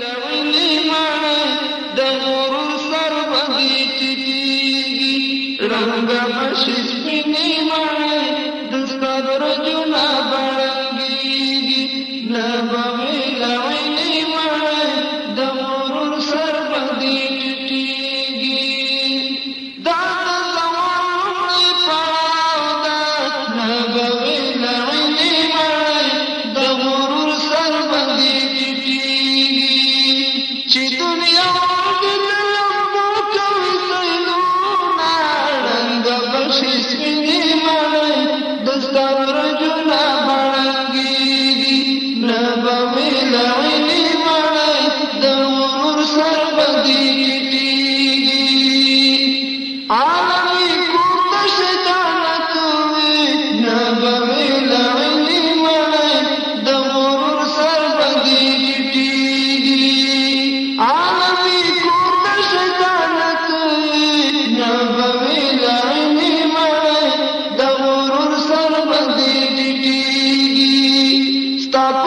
لو Union. Thank you.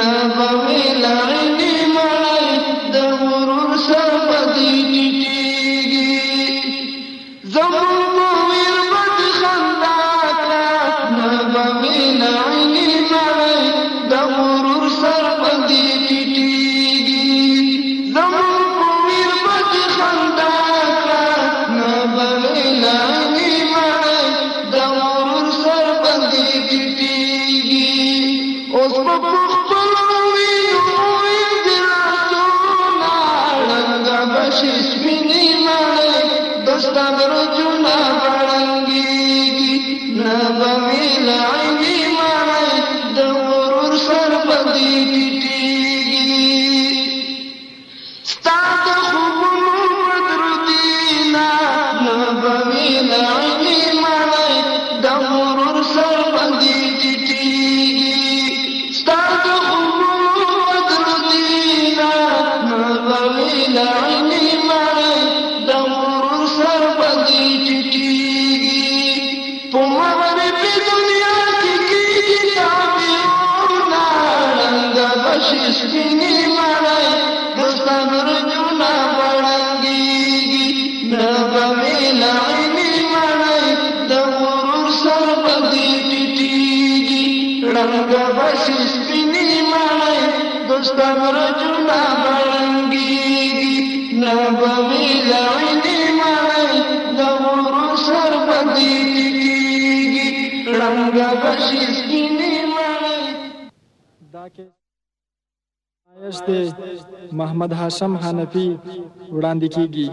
نبوي لعيني مړی د غرور سره بدې ټیټېږي زموږ لعلی مړی د مور سر بدی ټیټیږي په مغربي دنیا کې کېږي تعبیرونه ړنګ بشي سپینې مړی د صبر جونه وړنګېږي نه به مې لعلی مړی د مور سر بدی ټیټیږي ړنګ بشي سپینې مړی د صبر جونه وړنګېږي محمد هاشم حنفي وړاندې کیږي